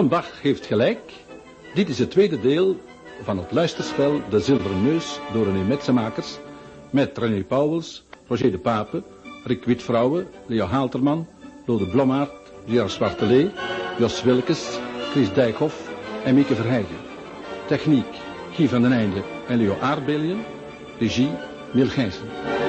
Diefenbach heeft gelijk. Dit is het tweede deel van het luisterspel De Zilveren Neus door René Metsenmakers met René Pauwels, Roger de Pape, Rick Witvrouwen, Leo Haalterman, Lode Blommaert, Gerard Zwartelee, Jos Wilkes, Chris Dijkhoff en Mieke Verheijden. Techniek Guy van den Einde en Leo Aardbelien. Regie Neil Gijssen.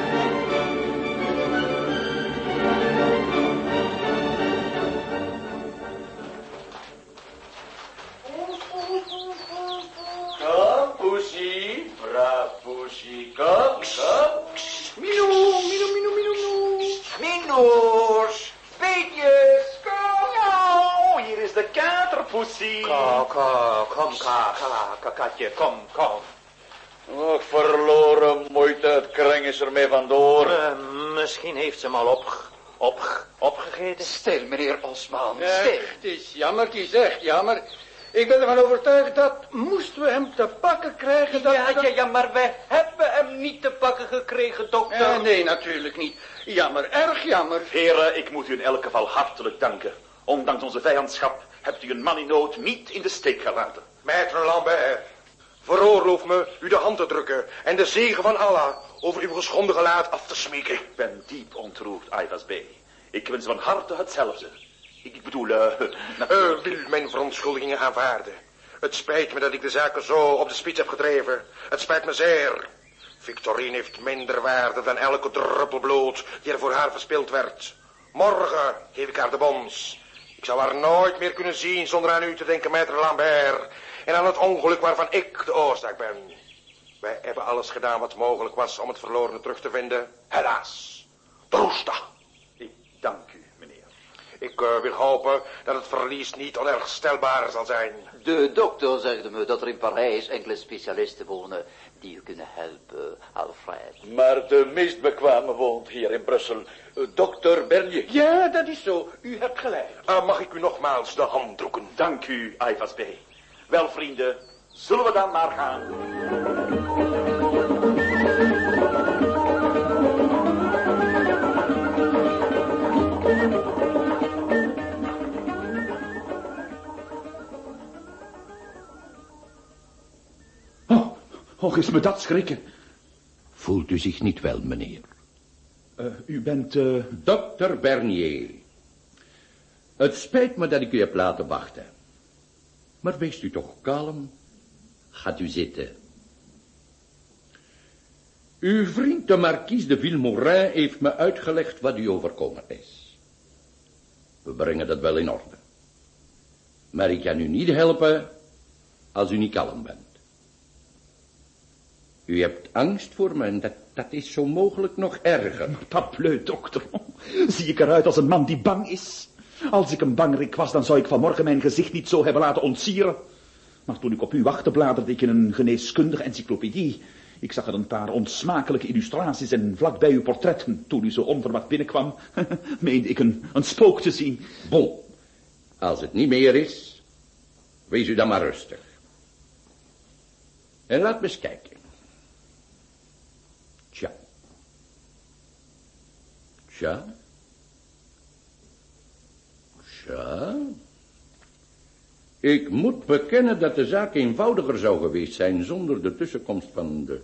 Poesie. Braaf, Poesie. Kom, kom. Minou, minou, minou, minou. Minoors, beetjes, kom. Nou, hier is de kater, Poesie. Kom, kom, kom, ka, ka, ka, katje, kom, kom. Och, verloren moeite, het kreng is ermee vandoor. Eh, misschien heeft ze hem al op, op, opgegeten. Stil, meneer Osman, Ja, stil. het is jammer, het is echt jammer. Ik ben ervan overtuigd dat, moesten we hem te pakken krijgen... Dat, Ja, dat- ja, ja, maar wij hebben hem niet te pakken gekregen, dokter. Eh, nee, natuurlijk niet. Jammer, erg jammer. Heren, ik moet u in elk geval hartelijk danken. Ondanks onze vijandschap hebt u een man in nood niet in de steek gelaten. Maître Lambert, veroorloof me u de hand te drukken en de zegen van Allah over uw geschonden gelaat af te smeken. Ik ben diep ontroerd, Aivas B. Ik wens van harte hetzelfde. Ik, bedoel, natuurlijk. wil mijn verontschuldigingen aanvaarden. Het spijt me dat ik de zaken zo op de spits heb gedreven. Het spijt me zeer. Victorine heeft minder waarde dan elke druppel bloed die er voor haar verspild werd. Morgen geef ik haar de bons. Ik zou haar nooit meer kunnen zien zonder aan u te denken, maître Lambert. En aan het ongeluk waarvan ik de oorzaak ben. Wij hebben alles gedaan wat mogelijk was om het verlorene terug te vinden. Helaas. Droesta. Ik dank. Ik eh, wil hopen dat het verlies niet onherstelbaar zal zijn. De dokter zegde me dat er in Parijs enkele specialisten wonen die u kunnen helpen, Alfred. Maar de meest bekwame woont hier in Brussel. Dokter Bernier. Ja, dat is zo. U hebt gelijk. Ah, mag ik u nogmaals de hand drukken? Dank u, Aivas B. Wel, vrienden, zullen we dan maar gaan? Och, is me dat schrikken. Voelt u zich niet wel, meneer? Eh, u bent, eh, Dokter Bernier. Het spijt me dat ik u heb laten wachten. Maar wees u toch kalm. Gaat u zitten. Uw vriend de marquise de Villemorin heeft me uitgelegd wat u overkomen is. We brengen dat wel in orde. Maar ik kan u niet helpen als u niet kalm bent. U hebt angst voor me en dat, dat is zo mogelijk nog erger. Papleu, dokter. Zie ik eruit als een man die bang is? Als ik een bangerik was, dan zou ik vanmorgen mijn gezicht niet zo hebben laten ontsieren. Maar toen ik op u wachtte, bladerde ik in een geneeskundige encyclopedie. Ik zag er een paar onsmakelijke illustraties en vlakbij uw portret. Toen u zo onverwacht binnenkwam, meende ik een, een spook te zien. Bon, als het niet meer is, wees u dan maar rustig. En laat me eens kijken. Tja. Tja. Tja. Ik moet bekennen dat de zaak eenvoudiger zou geweest zijn zonder de tussenkomst van de,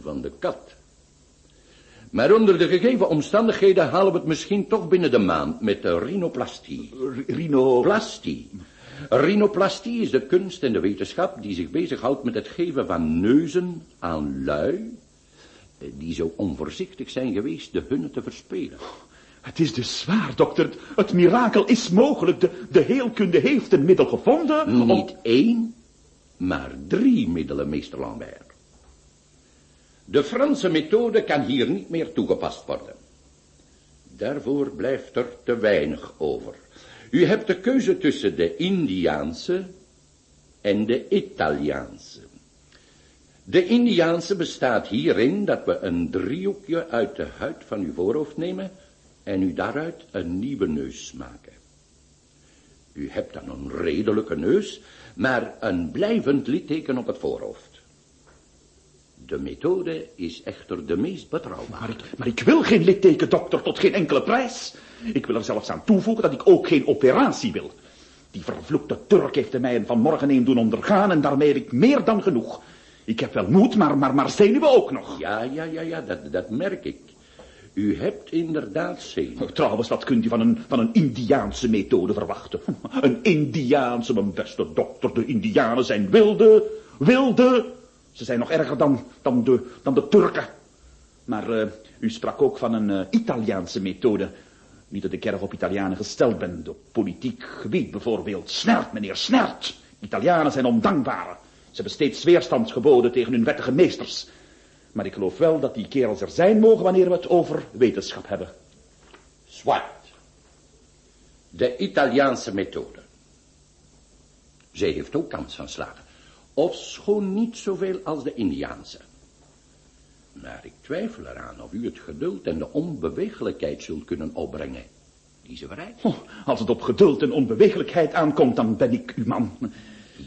van de kat. Maar onder de gegeven omstandigheden halen we het misschien toch binnen de maand met de rhinoplastie. R- Rino... Plastie. Rhinoplastie is de kunst en de wetenschap die zich bezighoudt met het geven van neuzen aan lui die zo onvoorzichtig zijn geweest de hunne te verspelen. Het is dus zwaar, dokter. Het mirakel is mogelijk. De, de heelkunde heeft een middel gevonden. om- Niet één, maar drie middelen, meester Lambert. De Franse methode kan hier niet meer toegepast worden. Daarvoor blijft er te weinig over. U hebt de keuze tussen de Indiaanse en de Italiaanse. De Indiaanse bestaat hierin dat we een driehoekje uit de huid van uw voorhoofd nemen en u daaruit een nieuwe neus maken. U hebt dan een redelijke neus, maar een blijvend litteken op het voorhoofd. De methode is echter de meest betrouwbare. Maar ik, maar ik wil geen litteken, dokter, tot geen enkele prijs. Ik wil er zelfs aan toevoegen dat ik ook geen operatie wil. Die vervloekte Turk heeft mij vanmorgen een doen ondergaan en daarmee heb ik meer dan genoeg. Ik heb wel moed, maar, maar, maar zenuwen ook nog. Ja, ja, ja, ja, dat, dat merk ik. U hebt inderdaad zenuwen. Trouwens, wat kunt u van een, van een Indiaanse methode verwachten? Een Indiaanse, mijn beste dokter. De Indianen zijn wilde, wilde. Ze zijn nog erger dan, dan, de, dan de Turken. Maar uh, u sprak ook van een uh, Italiaanse methode. Niet dat ik erg op Italianen gesteld ben. De politiek gebied bijvoorbeeld. Snert, meneer, snert. Italianen zijn ondankbare. Ze hebben steeds weerstand geboden tegen hun wettige meesters. Maar ik geloof wel dat die kerels er zijn mogen wanneer we het over wetenschap hebben. Zwart. De Italiaanse methode. Zij heeft ook kans van slagen. Of schoon niet zoveel als de Indiaanse. Maar ik twijfel eraan of u het geduld en de onbewegelijkheid zult kunnen opbrengen die ze vereist. Oh, als het op geduld en onbewegelijkheid aankomt, dan ben ik uw man.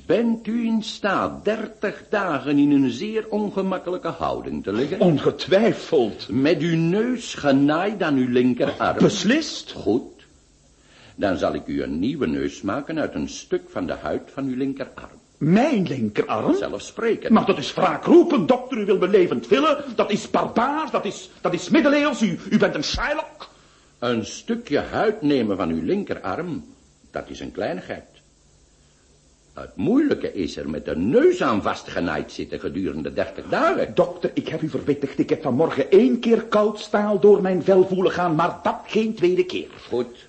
Bent u in staat dertig dagen in een zeer ongemakkelijke houding te liggen? Ongetwijfeld. Met uw neus genaaid aan uw linkerarm? Beslist. Goed. Dan zal ik u een nieuwe neus maken uit een stuk van de huid van uw linkerarm. Mijn linkerarm? Zelfsprekend. Maar dat is wraakroepend, dokter. U wil me levend villen. Dat is barbaars, dat is, dat is middeleeuws. U, u bent een Shylock. Een stukje huid nemen van uw linkerarm, dat is een kleinigheid. Het moeilijke is er met de neus aan vastgenaaid zitten gedurende dertig dagen. Dokter, ik heb u verwittigd. Ik heb vanmorgen één keer koud staal door mijn vel voelen gaan, maar dat geen tweede keer. Goed.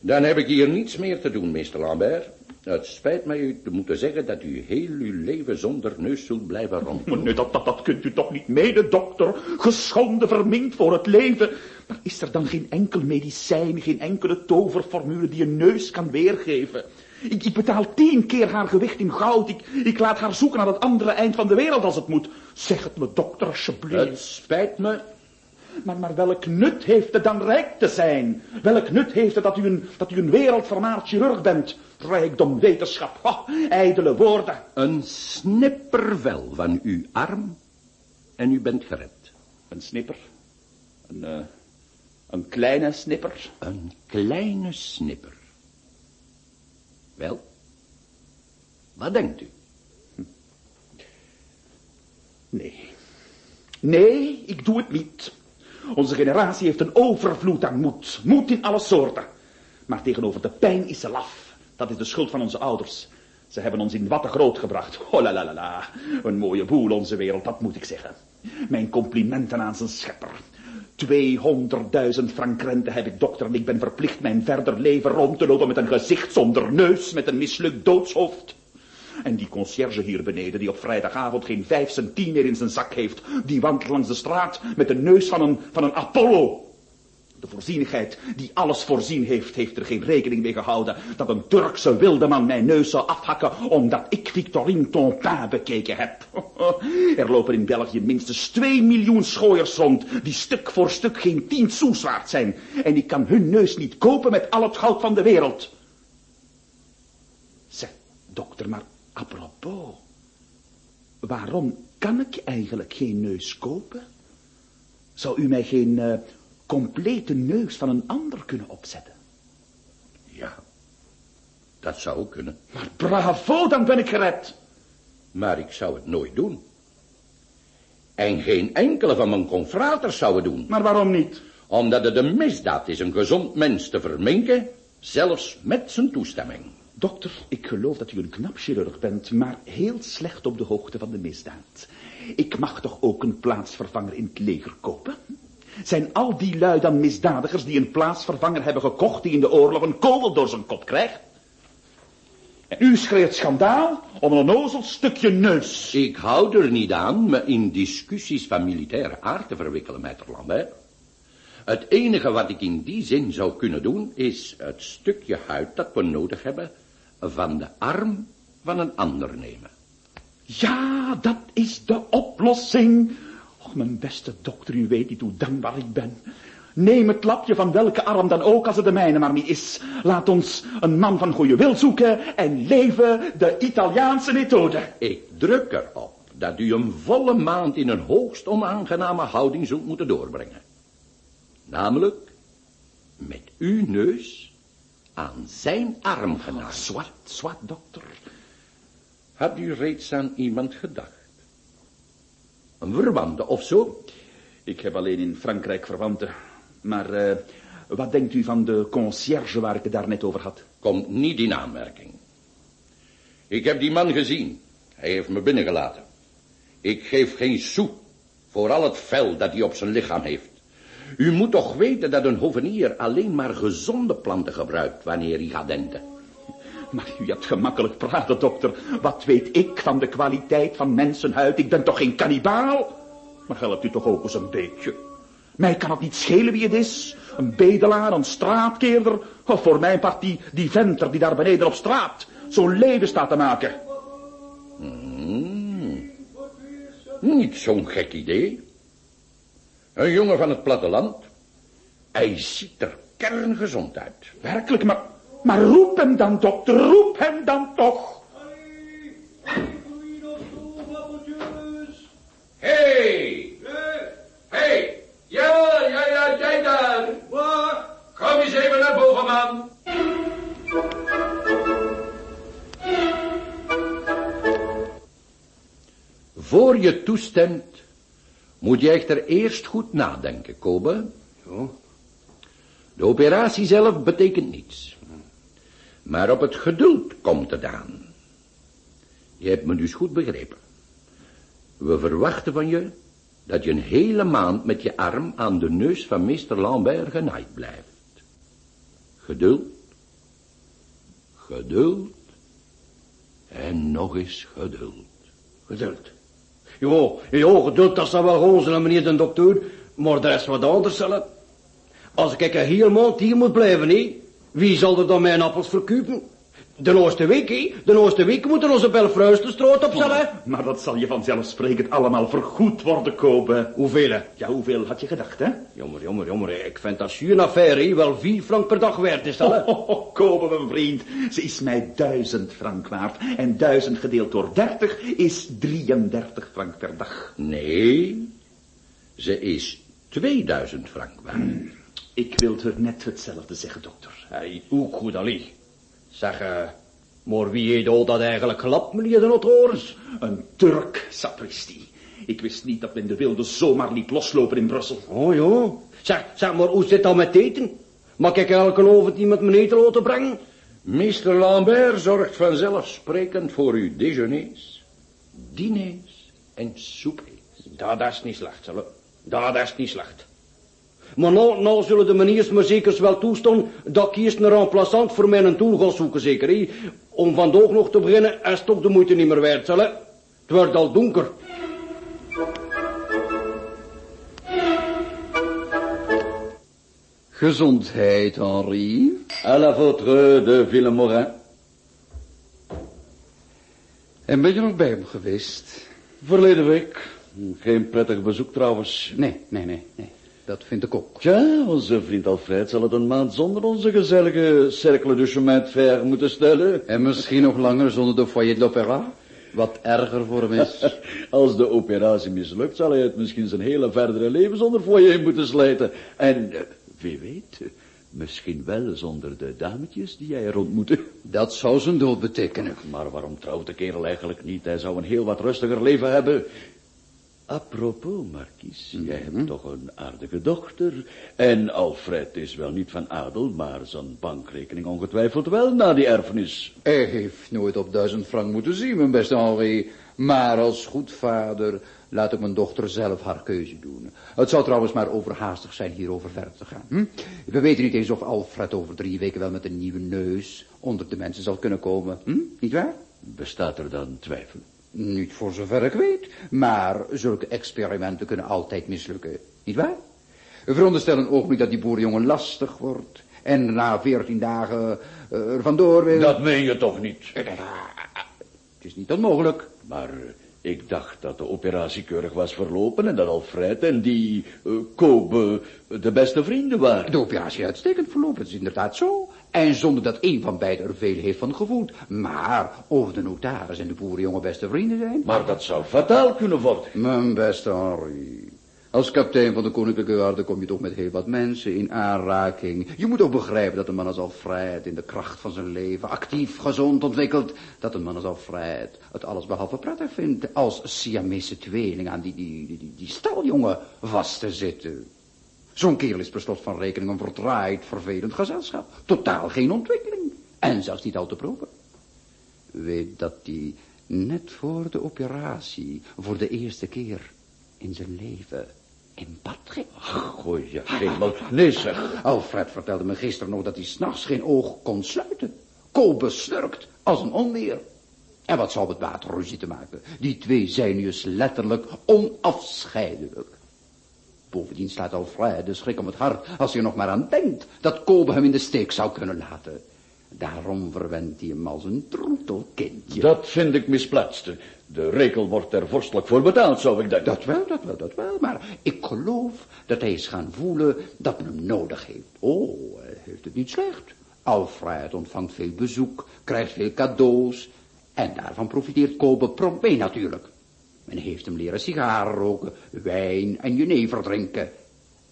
Dan heb ik hier niets meer te doen, meester Lambert. Het spijt mij u te moeten zeggen dat u heel uw leven zonder neus zult blijven rondlopen. Nee, dat, dat, dat kunt u toch niet mede, dokter. Geschonden, verminkt voor het leven. Maar is er dan geen enkel medicijn, geen enkele toverformule die een neus kan weergeven? Ik, ik, betaal tien keer haar gewicht in goud. Ik, ik laat haar zoeken aan het andere eind van de wereld als het moet. Zeg het me, dokter, alsjeblieft. Het spijt me. Maar, maar welk nut heeft het dan rijk te zijn? Welk nut heeft het dat u een, dat u een wereldvermaard chirurg bent? Rijkdom, wetenschap, oh, ijdele woorden. Een snippervel van uw arm en u bent gered. Een snipper? Een, uh, een kleine snipper? Een kleine snipper. Wel, wat denkt u? Nee. Nee, ik doe het niet. Onze generatie heeft een overvloed aan moed. Moed in alle soorten. Maar tegenover de pijn is ze laf. Dat is de schuld van onze ouders. Ze hebben ons in watten grootgebracht. Oh la la la la. Een mooie boel onze wereld, dat moet ik zeggen. Mijn complimenten aan zijn schepper. 200.000 frank rente heb ik, dokter, en ik ben verplicht mijn verder leven rond te lopen met een gezicht zonder neus, met een mislukt doodshoofd. En die conciërge hier beneden, die op vrijdagavond geen vijf centiem meer in zijn zak heeft, die wandelt langs de straat met de neus van een, van een Apollo. De voorzienigheid die alles voorzien heeft, heeft er geen rekening mee gehouden dat een Turkse wildeman mijn neus zou afhakken omdat ik Victorine Tontin bekeken heb. Er lopen in België minstens 2 miljoen schooiers rond die stuk voor stuk geen tien sous waard zijn. En ik kan hun neus niet kopen met al het goud van de wereld. Zeg, dokter, maar apropos, waarom kan ik eigenlijk geen neus kopen? Zou u mij geen... Uh, complete neus van een ander kunnen opzetten. Ja, dat zou ook kunnen. Maar bravo, dan ben ik gered. Maar ik zou het nooit doen. En geen enkele van mijn confraters zou het doen. Maar waarom niet? Omdat het een misdaad is een gezond mens te verminken, zelfs met zijn toestemming. Dokter, ik geloof dat u een knap chirurg bent, maar heel slecht op de hoogte van de misdaad. Ik mag toch ook een plaatsvervanger in het leger kopen? Zijn al die lui dan misdadigers die een plaatsvervanger hebben gekocht die in de oorlog een kogel door zijn kop krijgt? En u schreeuwt schandaal om een onnozel stukje neus. Ik hou er niet aan me in discussies van militaire aard te verwikkelen, meester Lambert. Het enige wat ik in die zin zou kunnen doen, is het stukje huid dat we nodig hebben van de arm van een ander nemen. Ja, dat is de oplossing. Mijn beste dokter, u weet niet hoe dankbaar ik ben. Neem het lapje van welke arm dan ook als het de mijne maar niet is. Laat ons een man van goede wil zoeken en leven de Italiaanse methode. Ik druk erop dat u een volle maand in een hoogst onaangename houding zult moeten doorbrengen. Namelijk met uw neus aan zijn arm genaaid. Zwart, zwart, dokter. Had u reeds aan iemand gedacht? Een verwante of zo? Ik heb alleen in Frankrijk verwanten. Maar eh, wat denkt u van de conciërge waar ik het daar net over had? Komt niet in aanmerking. Ik heb die man gezien. Hij heeft me binnengelaten. Ik geef geen sou voor al het vel dat hij op zijn lichaam heeft. U moet toch weten dat een hovenier alleen maar gezonde planten gebruikt wanneer hij gaat denten. Maar u hebt gemakkelijk praten, dokter. Wat weet ik van de kwaliteit van mensenhuid? Ik ben toch geen kannibaal? Maar helpt u toch ook eens een beetje? Mij kan het niet schelen wie het is. Een bedelaar, een straatkeerder. Of voor mijn part die, die venter die daar beneden op straat zo'n leven staat te maken. Hmm. Niet zo'n gek idee. Een jongen van het platteland. Hij ziet er kerngezond uit. Werkelijk, maar, maar roep hem dan, dokter, roep hem dan toch. Hey! Hey! Ja, ja, ja, jij daar! Kom eens even naar boven, man. Voor je toestemt, moet je echter eerst goed nadenken, Kobe. De operatie zelf betekent niets. Maar op het geduld komt het aan. Je hebt me dus goed begrepen. We verwachten van je dat je een hele maand met je arm aan de neus van meester Lambert genaaid blijft. Geduld. Geduld. En nog eens geduld. Geduld. Jo, jo, geduld, dat zal wel zijn, meneer de dokter. Maar rest wat anders zullen. Als ik een heel maand hier moet blijven, hè, wie zal er dan mijn appels verkuipen? De laatste week, hè? De laatste week moeten onze belfruisterstroot opstellen. Maar dat zal je vanzelfsprekend allemaal vergoed worden, Kobe. Hoeveel? Ja, hoeveel had je gedacht, hè? Jammer, jammer, jammer. Ik vind dat zuur affaire, wel vier frank per dag waard is dat, hè? Oh, oh, Kobe, mijn vriend. Ze is mij duizend frank waard. En duizend gedeeld door dertig is 33 frank per dag. Nee, ze is 2000 frank waard. Ik wil er net hetzelfde zeggen, dokter. Hey, ook goed, Ali. Zeg, uh, maar wie heeft al dat eigenlijk gelapt, meneer de notaris? Een Turk, sapristi. Ik wist niet dat men de wilde zomaar liet loslopen in Brussel. Oh ja. Zeg, zeg maar, hoe zit dat met eten? Mag ik elke avond iemand mijn eten laten brengen? Meester Lambert zorgt vanzelfsprekend voor uw déjeuners, diners en soupers. Dat is niet slecht, zullen. Dat is niet slecht. Maar nou, nou zullen de meneers me zeker wel toestaan dat ik eerst een remplaçant voor mijn tool ga zoeken, zeker. He? Om vandaag nog te beginnen is toch de moeite niet meer waard, zal Het wordt al donker. Gezondheid, Henri. À la vôtre de Villemorin. En ben je nog bij hem geweest? Verleden week. Geen prettig bezoek trouwens. Nee, nee, nee, nee. Dat vind ik ook. Tja, onze vriend Alfred zal het een maand zonder onze gezellige cercle de chemin de fer moeten stellen. En misschien nog langer zonder de foyer de l'opéra? Wat erger voor hem is. Als de operatie mislukt, zal hij het misschien zijn hele verdere leven zonder foyer moeten slijten. En, uh, wie weet, misschien wel zonder de dametjes die jij er ontmoette. Dat zou zijn dood betekenen. Maar waarom trouwt de kerel eigenlijk niet? Hij zou een heel wat rustiger leven hebben. Apropos, Marquis, mm -hmm. jij hebt toch een aardige dochter. En Alfred is wel niet van adel, maar zijn bankrekening ongetwijfeld wel na die erfenis. Hij heeft nooit op duizend frank moeten zien, mijn beste Henri. Maar als goed vader laat ik mijn dochter zelf haar keuze doen. Het zou trouwens maar overhaastig zijn hierover verder te gaan. Hm? We weten niet eens of Alfred over drie weken wel met een nieuwe neus onder de mensen zal kunnen komen. Hm? Niet waar? Bestaat er dan twijfel? Niet voor zover ik weet, maar zulke experimenten kunnen altijd mislukken, niet waar? We veronderstellen een ogenblik dat die boerjongen lastig wordt en na veertien dagen uh, er vandoor wil. Dat meen je toch niet? Het is niet onmogelijk. Maar ik dacht dat de operatie keurig was verlopen en dat Alfred en die uh, Kobe de beste vrienden waren. De operatie uitstekend verlopen, het is inderdaad zo. En zonder dat een van beiden er veel heeft van gevoeld. Maar of de notaris en de boerenjongen beste vrienden zijn... Maar dat zou fataal kunnen worden. Mijn beste Henri. Als kapitein van de Koninklijke Garde kom je toch met heel wat mensen in aanraking. Je moet ook begrijpen dat een man als Alfred in de kracht van zijn leven, actief, gezond, ontwikkeld, dat een man als Alfred het alles behalve prettig vindt als Siamese tweeling aan die, die, die, die, die staljongen vast te zitten. Zo'n kerel is per slot van rekening een verdraaid, vervelend gezelschap. Totaal geen ontwikkeling. En zelfs niet al te proper. Weet dat hij net voor de operatie, voor de eerste keer in zijn leven, in bad ging. Goeie hemel, nee zeg. Alfred vertelde me gisteren nog dat hij s'nachts geen oog kon sluiten. Kool snurkt als een onweer. En wat zou het water ruzie te maken? Die twee zijn dus letterlijk onafscheidelijk. Bovendien slaat Alfred de schrik om het hart als hij er nog maar aan denkt dat Kobe hem in de steek zou kunnen laten. Daarom verwendt hij hem als een troetelkindje. Dat vind ik misplaatst. De rekel wordt er vorstelijk voor betaald, zou ik denken. Dat wel, dat wel, dat wel. Maar ik geloof dat hij is gaan voelen dat men hem nodig heeft. Oh, hij heeft het niet slecht. Alfred ontvangt veel bezoek, krijgt veel cadeaus. En daarvan profiteert Kobe prompt mee natuurlijk. Men heeft hem leren sigaren roken, wijn en jenever drinken.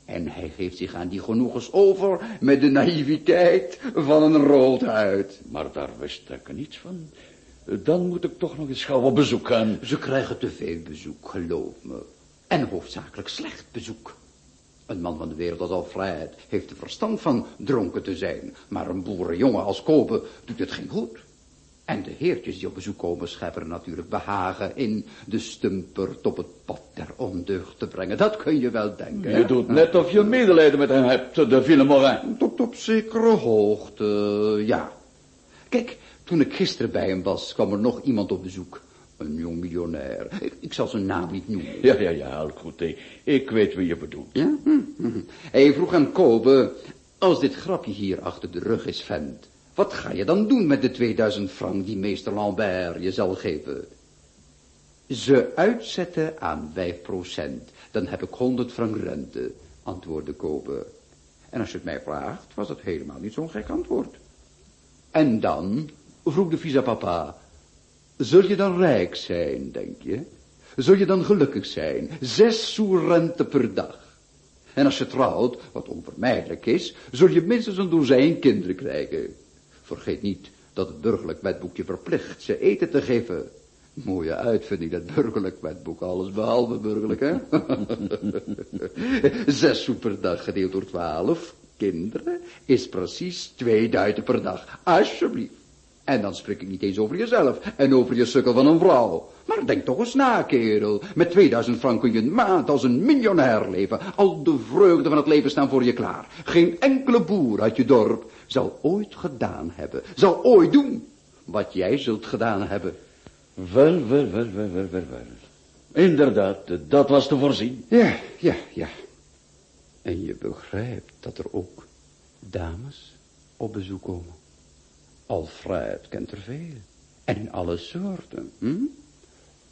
En hij geeft zich aan die genoegens over met de naïviteit van een roodhuid. Maar daar wist ik niets van. Dan moet ik toch nog eens gauw op bezoek gaan. Ze krijgen te veel bezoek, geloof me. En hoofdzakelijk slecht bezoek. Een man van de wereld als Alfred heeft er verstand van dronken te zijn. Maar een boerenjongen als Kobe doet het geen goed. En de heertjes die op bezoek komen scheppen natuurlijk behagen in de stumpert op het pad der ondeugd te brengen. Dat kun je wel denken. Je doet net of je medelijden met hem hebt, de Villemorin. Tot op zekere hoogte, ja. Kijk, toen ik gisteren bij hem was, kwam er nog iemand op bezoek. Een jong miljonair. Ik, ik zal zijn naam niet noemen. Ja, ja, ja, al goed. hè. Ik weet wie je bedoelt. Ja? Hm, hm. Hij vroeg aan Kobe, als dit grapje hier achter de rug is, vent, wat ga je dan doen met de 2000 frank die meester Lambert je zal geven? Ze uitzetten aan 5 procent. Dan heb ik 100 frank rente, antwoordde Kobe. En als je het mij vraagt, was het helemaal niet zo'n gek antwoord. En dan, vroeg de visa-papa, zul je dan rijk zijn, denk je? Zul je dan gelukkig zijn? Zes sous rente per dag. En als je trouwt, wat onvermijdelijk is, zul je minstens een dozijn kinderen krijgen. Vergeet niet dat het burgerlijk wetboekje verplicht ze eten te geven. Mooie uitvinding, dat burgerlijk wetboek, alles behalve burgerlijk, hè? Zes sous per dag gedeeld door twaalf kinderen is precies twee duiten per dag. Alsjeblieft. En dan spreek ik niet eens over jezelf en over je sukkel van een vrouw. Maar denk toch eens na, kerel. Met 2000 frank kun je een maand als een miljonair leven. Al de vreugde van het leven staan voor je klaar. Geen enkele boer uit je dorp zal ooit gedaan hebben, zal ooit doen wat jij zult gedaan hebben. Wel, wel, wel, wel, wel, wel, wel. Inderdaad, dat was te voorzien. Ja, ja, ja. En je begrijpt dat er ook dames op bezoek komen. Alfred kent er veel. En in alle soorten. Hm?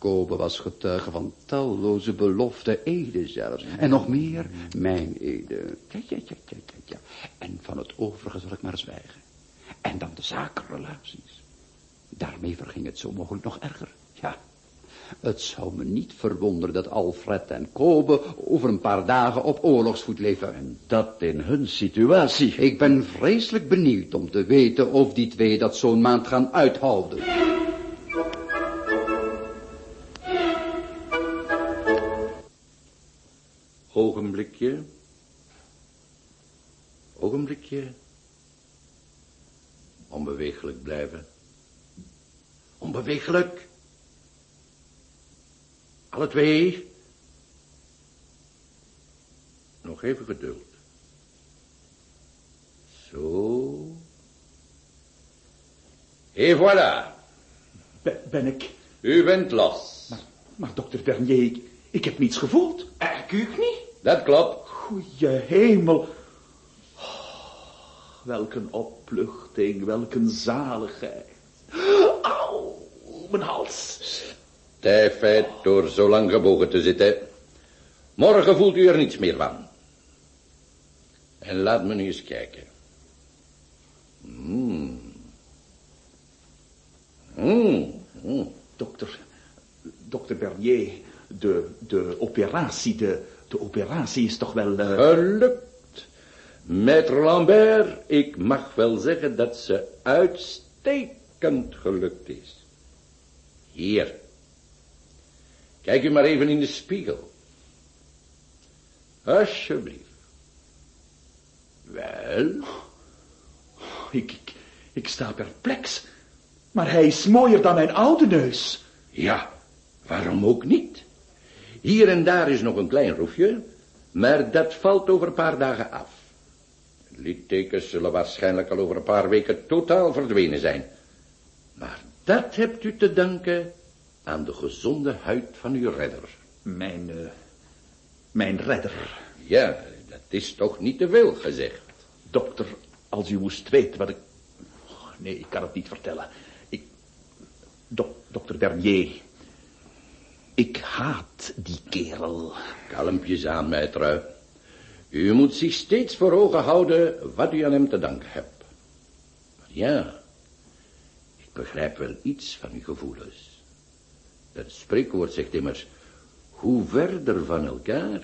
Kobe was getuige van talloze belofte eden zelfs. En nog meer mijn ede. Ja, ja, ja, ja, ja, ja. En van het overige zal ik maar zwijgen. En dan de zakenrelaties. Daarmee verging het zo mogelijk nog erger. Ja, het zou me niet verwonderen dat Alfred en Kobe over een paar dagen op oorlogsvoet leven. En dat in hun situatie. Ik ben vreselijk benieuwd om te weten of die twee dat zo'n maand gaan uithouden. Ogenblikje. Ogenblikje. Onbewegelijk blijven. Onbewegelijk. Alle twee. Nog even geduld. Zo. Et voilà. Ben, ben ik... U bent los. Maar, maar dokter Bernier, ik, ik heb niets gevoeld. Ik ook niet. Dat klopt. Goeie hemel. Oh, welk een opluchting, welk een zaligheid. Auw, mijn hals. Stijfheid door zo lang gebogen te zitten. Morgen voelt u er niets meer van. En laat me nu eens kijken. Hmm. Hmm. Dokter, dokter Bernier, de, de operatie, de, De operatie is toch wel... Uh... Gelukt. Maître Lambert, ik mag wel zeggen dat ze uitstekend gelukt is. Hier. Kijk u maar even in de spiegel. Alsjeblieft. Wel? Ik, ik, ik sta perplex. Maar hij is mooier dan mijn oude neus. Ja, waarom ook niet? Hier en daar is nog een klein roefje, maar dat valt over een paar dagen af. Littekens zullen waarschijnlijk al over een paar weken totaal verdwenen zijn. Maar dat hebt u te danken aan de gezonde huid van uw redder. Mijn, uh, mijn redder. Ja, dat is toch niet te veel gezegd. Dokter, als u moest weten wat ik... Oh, nee, ik kan het niet vertellen. Ik... Dok, dokter Bernier. Ik haat die kerel. Kalmpjes aan, maître. U moet zich steeds voor ogen houden wat u aan hem te danken hebt. Maar ja, ik begrijp wel iets van uw gevoelens. Het spreekwoord zegt immers, hoe verder van elkaar,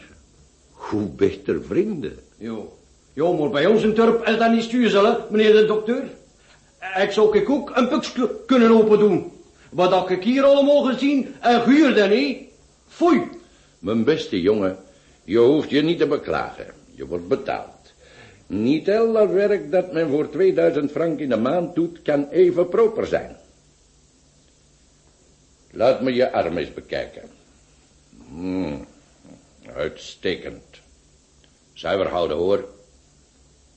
hoe beter vrienden. Jo, jo maar bij ons in Turp is dat niet meneer de dokter. Ik zou ik ook een puks kunnen open doen. Wat ik hier allemaal gezien en guurde niet. Foei. Mijn beste jongen, je hoeft je niet te beklagen. Je wordt betaald. Niet dat werk dat men voor 2000 frank in de maand doet, kan even proper zijn. Laat me je arm eens bekijken. Hmm, uitstekend. Zuiver houden, hoor.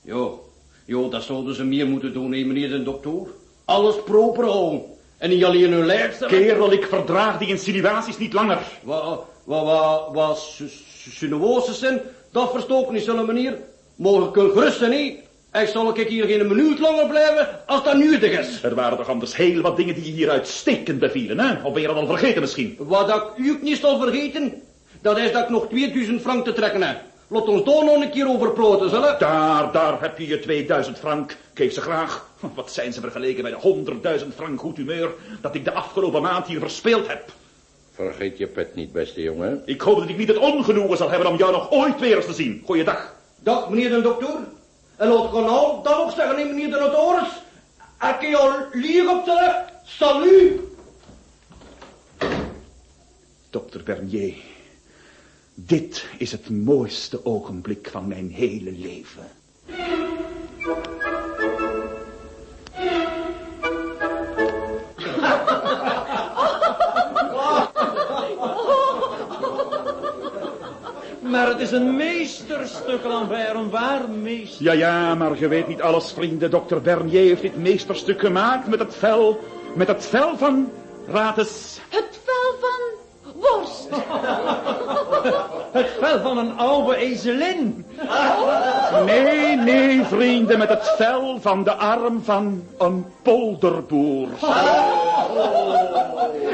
Jo, jo, dat zouden ze meer moeten doen, hè, meneer de dokter. Alles proper houden. En niet alleen hun lijf. Kerel, ik verdraag die insinuaties niet langer. Wat, wat, wat, wat, sinuoses zijn, dat verstook niet, zo'n meneer. Mogen gerust zijn, niet. Ik zal ik hier geen minuut langer blijven als dat nodig is. Er waren toch anders heel wat dingen die je hier uitstekend bevielen, hè? Of ben je dat al vergeten misschien? Wat ik u niet zal vergeten, dat is dat ik nog 2000 frank te trekken heb. Laat ons daar nog een keer over praten, zullen? Daar, daar heb je je 2000 frank. Geef ze graag. Wat zijn ze vergeleken bij de 100.000 frank goed humeur dat ik de afgelopen maand hier verspeeld heb. Vergeet je pet niet, beste jongen. Ik hoop dat ik niet het ongenoegen zal hebben om jou nog ooit weer eens te zien. Goeiedag. Dag, meneer de dokter. En laat Ronald dan ook zeggen, meneer de notaris. Ik je al lief op terug. Salut. Dokter Bernier, dit is het mooiste ogenblik van mijn hele leven. Maar het is een meesterstuk, Lambert, een waar meester. Ja, ja, maar je weet niet alles, vrienden. Dokter Bernier heeft dit meesterstuk gemaakt met het vel, met het vel van, raad eens. Het vel van worst. het vel van een oude ezelin. Nee, nee, vrienden, met het vel van de arm van een polderboer.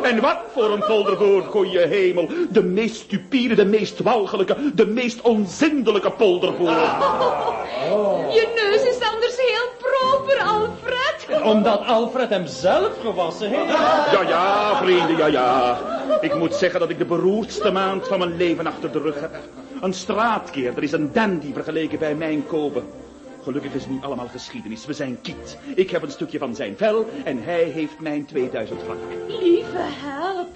En wat voor een polderboer, goeie hemel. De meest stupide, de meest walgelijke, de meest onzindelijke polderboer. Je neus is anders heel proper, Alfred. Omdat Alfred hem zelf gewassen heeft. Ja, ja, vrienden, ja, ja. Ik moet zeggen dat ik de beroerdste maand van mijn leven achter de rug heb. Een straatkeerder is een dandy vergeleken bij mijn kopen. Gelukkig is het niet allemaal geschiedenis. We zijn kiet. Ik heb een stukje van zijn vel en hij heeft mijn 2000 frank. Lieve help.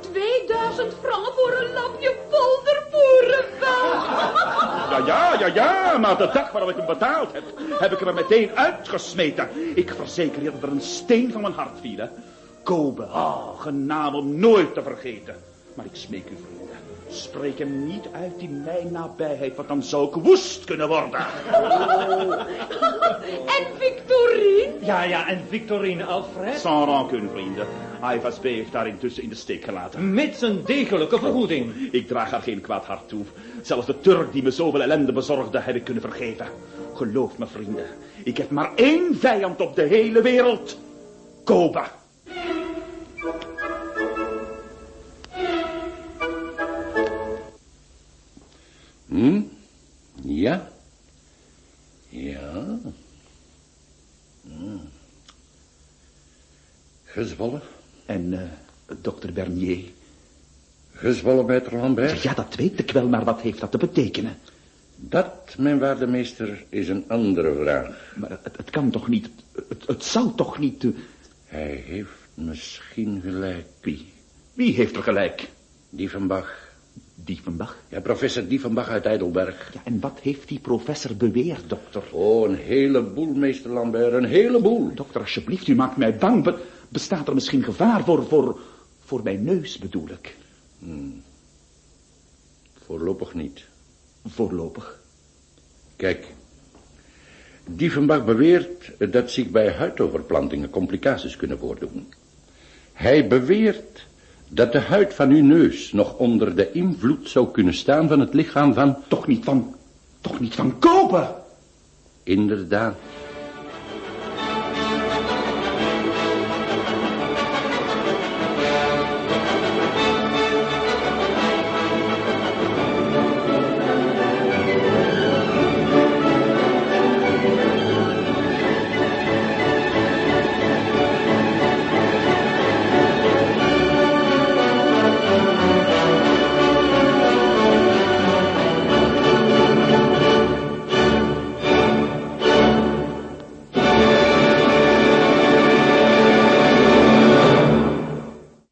2000 frank voor een lapje polderboerenvel. Ja, ja, ja, ja, maar de dag waarop ik hem betaald heb, heb ik hem er meteen uitgesmeten. Ik verzeker je dat er een steen van mijn hart viel, hè. Kobe, oh, genaam om nooit te vergeten. Maar ik smeek u, vrienden, spreek hem niet uit in mijn nabijheid, want dan zou ik woest kunnen worden. En Victorine? Ja, ja, en Victorine Alfred? Sans rancune, vrienden. Ivas B heeft daar intussen in de steek gelaten. Mits een degelijke vergoeding. Ik draag haar geen kwaad hart toe. Zelfs de Turk die me zoveel ellende bezorgde, heb ik kunnen vergeven. Geloof me, vrienden. Ik heb maar één vijand op de hele wereld. Koba. Hm? Ja? Ja? Hm. Gezwollen? En uh, dokter Bernier, Gezwollen bij Lambert? Ja, dat weet ik wel, maar wat heeft dat te betekenen? Dat, mijn waarde meester, is een andere vraag. Maar het, het kan toch niet, het, het zal toch niet... eh, Hij heeft misschien gelijk. Wie? Wie heeft er gelijk? Diefenbach. Diefenbach? Ja, professor Diefenbach uit Heidelberg. Ja, en wat heeft die professor beweerd, dokter? Oh, een heleboel, meester Lambert, een heleboel. Dokter, alsjeblieft, u maakt mij bang. Be- bestaat er misschien gevaar voor, voor, voor mijn neus, bedoel ik? Hmm. Voorlopig niet. Voorlopig. Kijk, Diefenbach beweert dat zich bij huidoverplantingen complicaties kunnen voordoen. Hij beweert dat de huid van uw neus nog onder de invloed zou kunnen staan van het lichaam van... Toch niet van, toch niet van kopen? Inderdaad.